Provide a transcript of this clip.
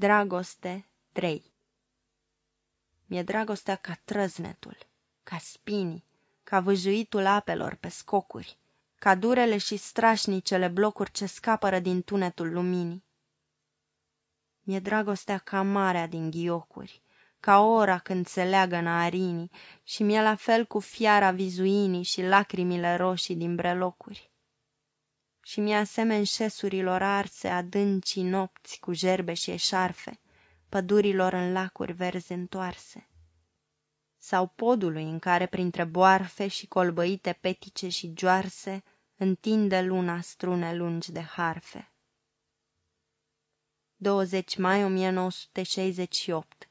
Dragoste 3 Mi-e dragostea ca trăznetul, ca spinii, ca vâjuitul apelor pe scocuri, ca durele și strașnicele blocuri ce scapără din tunetul luminii. Mi-e dragostea ca marea din ghiocuri, ca ora când se leagă în arinii și mi-e la fel cu fiara vizuinii și lacrimile roșii din brelocuri. Și mi-e asemeni șesurilor arse adâncii nopți cu gerbe și eșarfe, pădurilor în lacuri verzi întoarse. Sau podului în care printre boarfe și colbăite petice și joarse întinde luna strune lungi de harfe. 20 mai 1968